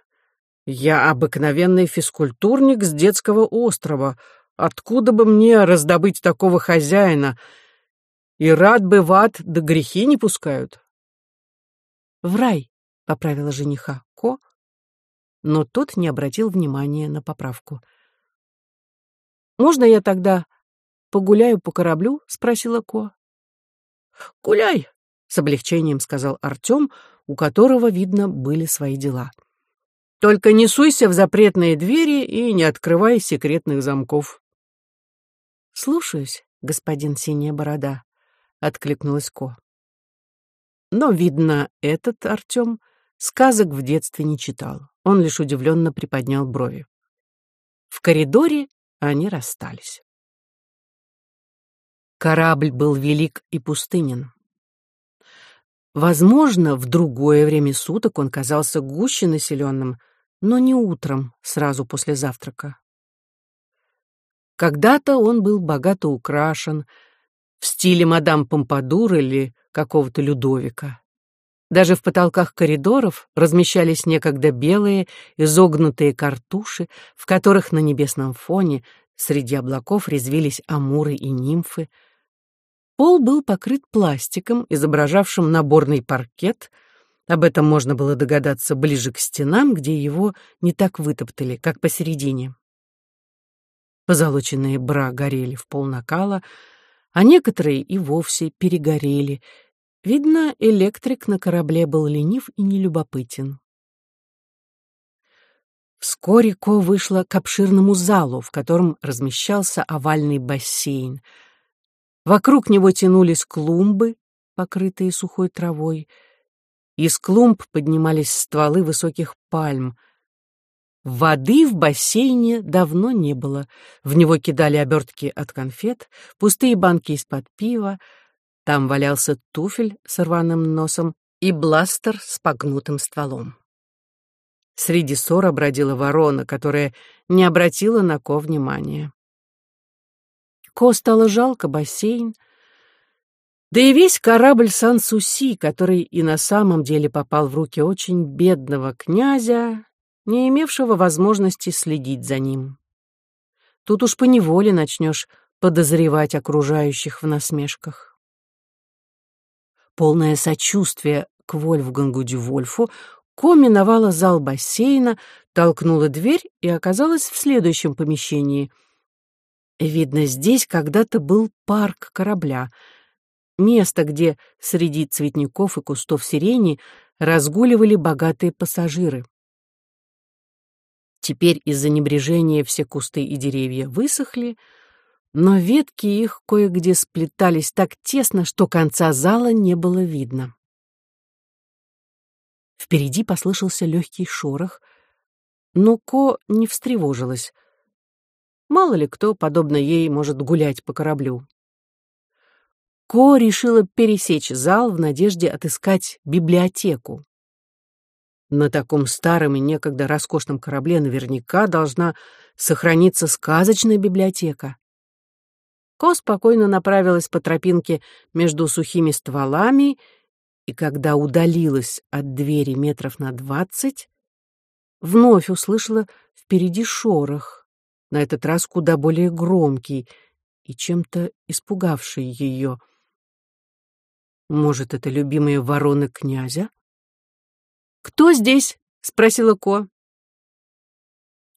A: «Я обыкновенный физкультурник с детского острова. Откуда бы мне раздобыть такого хозяина? И рад бы в ад, да грехи не пускают».
B: «В рай», — поправила жениха Ко, но тот не обратил внимания на поправку. «Можно я тогда погуляю по кораблю?» — спросила Ко.
A: «Гуляй!» — с облегчением сказал Артем, у которого, видно, были свои дела. «Только не суйся в запретные двери и не открывай секретных замков».
B: «Слушаюсь, господин Синяя Борода», — откликнулась Ко. Но, видно, этот Артем сказок в детстве не читал. Он лишь удивленно приподнял брови. В коридоре они расстались. Корабль был велик и пустынен. Возможно, в другое время суток он казался гуще населенным, но не утром, сразу после завтрака. Когда-то он был богато украшен, в стиле мадам Помпадур или какого-то Людовика. Даже в потолках коридоров размещались некогда белые, изогнутые картуши, в которых на небесном фоне среди облаков резвились амуры и нимфы, Пол был покрыт пластиком, изображавшим наборный паркет. Об этом можно было догадаться ближе к стенам, где его не так вытоптали, как посередине. Позолоченные бра горели в пол накала, а некоторые и вовсе перегорели. Видно, электрик на корабле был ленив и нелюбопытен. Вскоре Ко вышла к обширному залу, в котором размещался овальный бассейн — Вокруг него тянулись клумбы, покрытые сухой травой. Из клумб поднимались стволы высоких пальм. Воды в бассейне давно не было. В него кидали обертки от конфет, пустые банки из-под пива. Там валялся туфель с рваным носом и бластер с погнутым стволом. Среди ссора бродила ворона, которая не обратила на Ко внимания. Ко стало жалко бассейн, да и весь корабль Сан-Суси, который и на самом деле попал в руки очень бедного князя, не имевшего возможности следить за ним. Тут уж поневоле начнешь подозревать окружающих в насмешках. Полное сочувствие к Вольфгангу Дювольфу, Ко миновала зал бассейна, толкнула дверь и оказалась в следующем помещении — Видно, здесь когда-то был парк корабля, место, где среди цветников и кустов сирени разгуливали богатые пассажиры. Теперь из-за небрежения все кусты и деревья высохли, но ветки их кое-где сплетались так тесно, что конца зала не было видно. Впереди послышался легкий шорох, но Ко не встревожилась. Мало ли кто, подобно ей, может гулять по кораблю. Ко решила пересечь зал в надежде отыскать библиотеку. На таком старом и некогда роскошном корабле наверняка должна сохраниться сказочная библиотека. Ко спокойно направилась по тропинке между сухими стволами, и когда удалилась от двери метров на двадцать, вновь услышала впереди шорох, на этот раз куда более громкий и чем-то испугавший ее. Может, это любимые вороны князя? «Кто здесь?» — спросила Ко.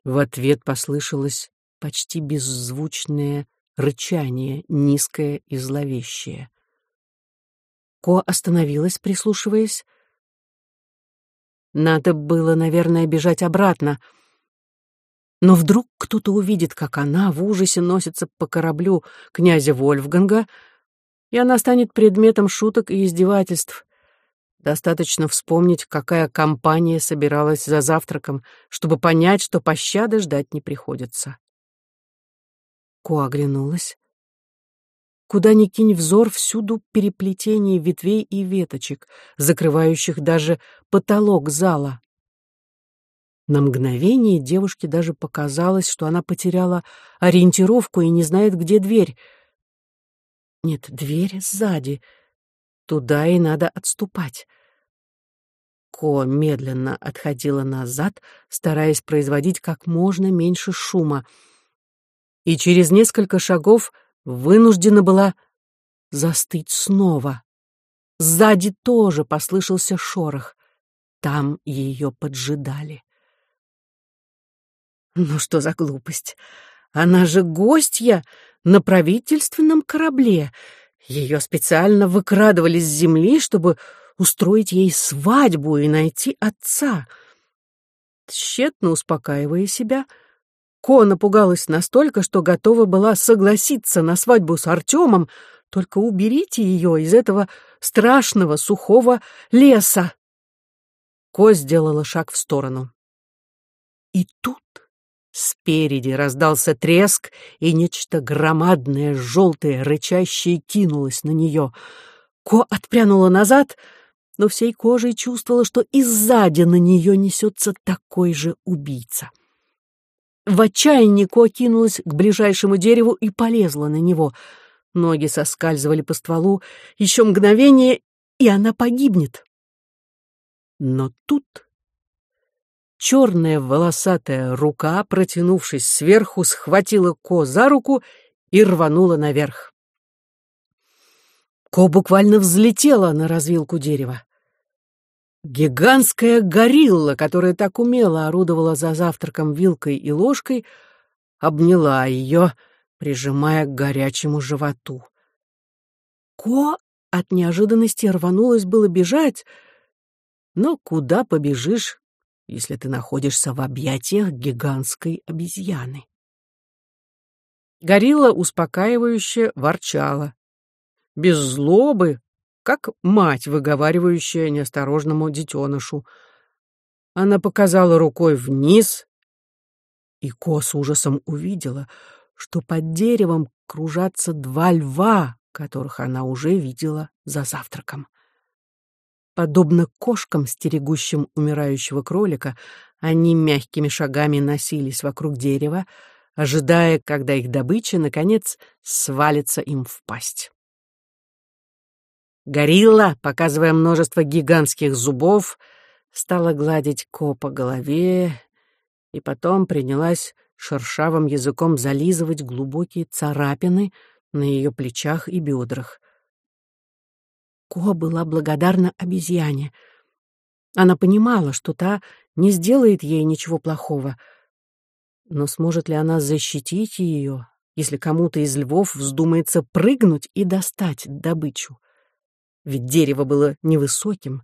B: В ответ послышалось почти беззвучное рычание, низкое и зловещее. Ко остановилась, прислушиваясь. Надо было, наверное, бежать обратно. Но вдруг кто-то увидит, как она в ужасе носится по кораблю князя Вольфганга, и она станет предметом шуток и издевательств. Достаточно вспомнить, какая компания собиралась за завтраком, чтобы понять, что пощады ждать не приходится. Ко оглянулась. Куда ни кинь взор, всюду переплетение ветвей и веточек, закрывающих даже потолок зала. На мгновение девушке даже показалось, что она потеряла ориентировку и не знает, где дверь. Нет, дверь сзади. Туда и надо отступать. Ко медленно отходила назад, стараясь производить как можно меньше шума. И через несколько шагов вынуждена была застыть снова. Сзади тоже послышался шорох. Там ее поджидали. Ну что за глупость? Она же гостья на правительственном корабле. Ее специально выкрадывали с земли, чтобы устроить ей свадьбу и найти отца. Тщетно успокаивая себя, Ко напугалась настолько, что готова была согласиться на свадьбу с Артемом, только уберите ее из этого страшного сухого леса. Ко сделала шаг в сторону. И тут Спереди раздался треск, и нечто громадное, желтое, рычащее кинулось на нее. Ко отпрянула назад, но всей кожей чувствовала, что и сзади на нее несется такой же убийца. В отчаянии Ко кинулась к ближайшему дереву и полезла на него. Ноги соскальзывали по стволу. Еще мгновение, и она погибнет. Но тут Черная волосатая рука, протянувшись сверху, схватила Ко за руку и рванула наверх. Ко буквально взлетела на развилку дерева. Гигантская горилла, которая так умело орудовала за завтраком вилкой и ложкой, обняла ее, прижимая к горячему животу. Ко от неожиданности рванулась было бежать, но куда побежишь, если ты находишься в объятиях гигантской обезьяны. Горилла успокаивающе ворчала. Без злобы, как мать, выговаривающая неосторожному детенышу. Она показала рукой вниз, и Ко с ужасом увидела, что под деревом кружатся два льва, которых она уже видела за завтраком. Подобно кошкам, стерегущим умирающего кролика, они мягкими шагами носились вокруг дерева, ожидая, когда их добыча, наконец, свалится им в пасть. Горилла, показывая множество гигантских зубов, стала гладить Ко по голове и потом принялась шершавым языком зализывать глубокие царапины на ее плечах и бедрах. Ко была благодарна обезьяне. Она понимала, что та не сделает ей ничего плохого. Но сможет ли она защитить ее, если кому-то из львов вздумается прыгнуть и достать добычу? Ведь дерево было невысоким,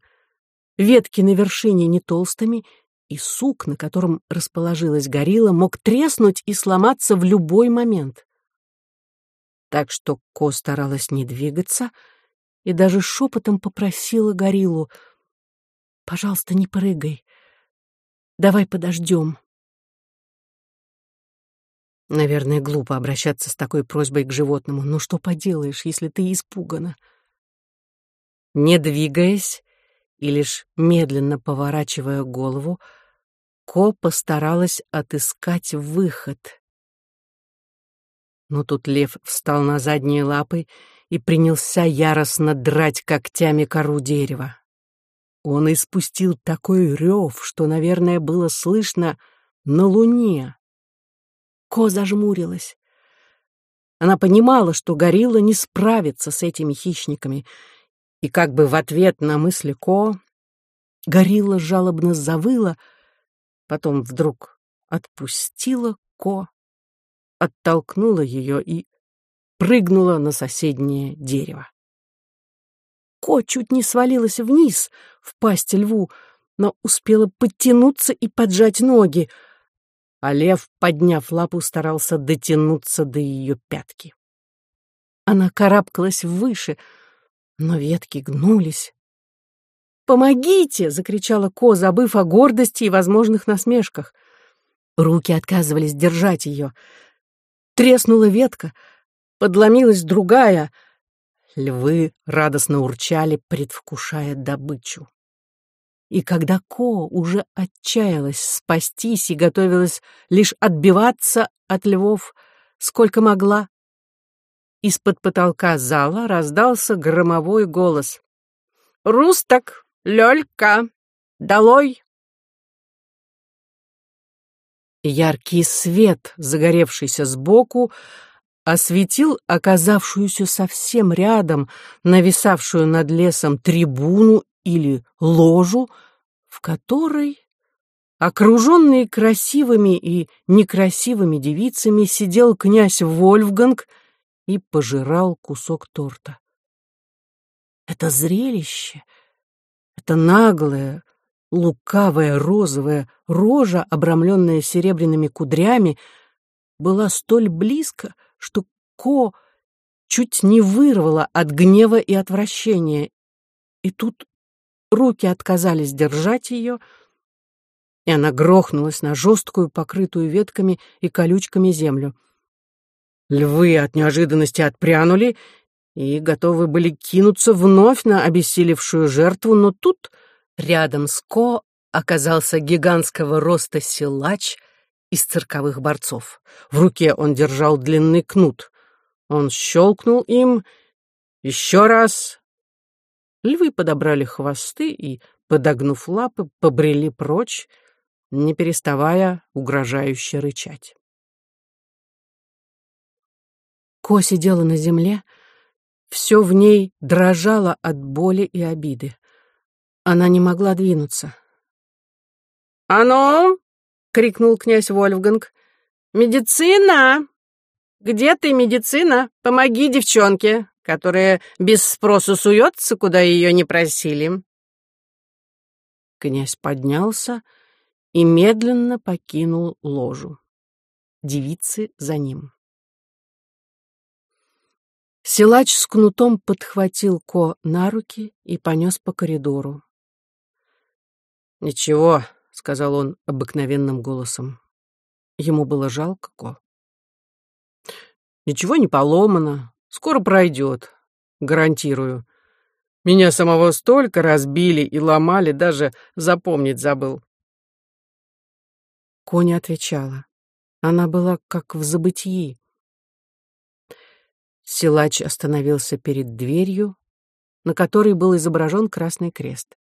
B: ветки на вершине не толстыми, и сук, на котором расположилась горилла, мог треснуть и сломаться в любой момент. Так что Ко старалась не двигаться — и даже шепотом попросила гориллу, «Пожалуйста, не прыгай. Давай подождем». Наверное, глупо обращаться с такой просьбой к животному, но что поделаешь, если ты испугана? Не двигаясь и лишь медленно поворачивая голову, Ко постаралась отыскать выход. Но тут лев встал на задние лапы и принялся яростно драть когтями кору дерева. Он испустил такой рев, что, наверное, было слышно на луне. Ко зажмурилась. Она понимала, что горилла не справится с этими хищниками, и как бы в ответ на мысли Ко горилла жалобно завыла, потом вдруг отпустила Ко, оттолкнула ее и прыгнула на соседнее дерево. Ко чуть не свалилась вниз, в пасть льву, но успела подтянуться и поджать ноги, а лев, подняв лапу, старался дотянуться до ее пятки. Она карабкалась выше, но ветки гнулись. «Помогите!» — закричала Ко, забыв о гордости и возможных насмешках. Руки отказывались держать ее. Треснула ветка, подломилась другая — Львы радостно урчали, предвкушая добычу. И когда Ко уже отчаялась спастись и готовилась лишь отбиваться от львов, сколько могла, из-под потолка зала раздался громовой голос. «Рустак! Лёлька! Долой!» Яркий свет, загоревшийся сбоку, осветил оказавшуюся совсем рядом, нависавшую над лесом трибуну или ложу, в которой, окруженный красивыми и некрасивыми девицами, сидел князь Вольфганг и пожирал кусок торта. Это зрелище, это наглое, лукавая розовая рожа, обрамленная серебряными кудрями, была столь близко, что Ко чуть не вырвала от гнева и отвращения. И тут руки отказались держать ее, и она грохнулась на жесткую, покрытую ветками и колючками землю. Львы от неожиданности отпрянули и готовы были кинуться вновь на обессилевшую жертву, но тут рядом с Ко оказался гигантского роста силач — из цирковых борцов. В руке он держал длинный кнут. Он щелкнул им еще раз. Львы подобрали хвосты и, подогнув лапы, побрели прочь, не переставая угрожающе рычать. Ко сидела на земле, все в ней дрожало от боли и обиды. Она не могла двинуться. «А ну, — крикнул князь Вольфганг. «Медицина! Где ты, медицина? Помоги девчонке, которая без спросу суется, куда ее не просили». Князь поднялся и медленно покинул ложу. Девицы за ним. Силач с кнутом подхватил Ко на руки и понес по коридору. «Ничего, — сказал он обыкновенным голосом. Ему было жалко Ко. «Ничего не поломано, скоро пройдет, гарантирую. Меня самого столько разбили и ломали, даже запомнить забыл». Ко отвечала. Она была как в забытии. Силач остановился перед дверью, на которой был изображен красный крест.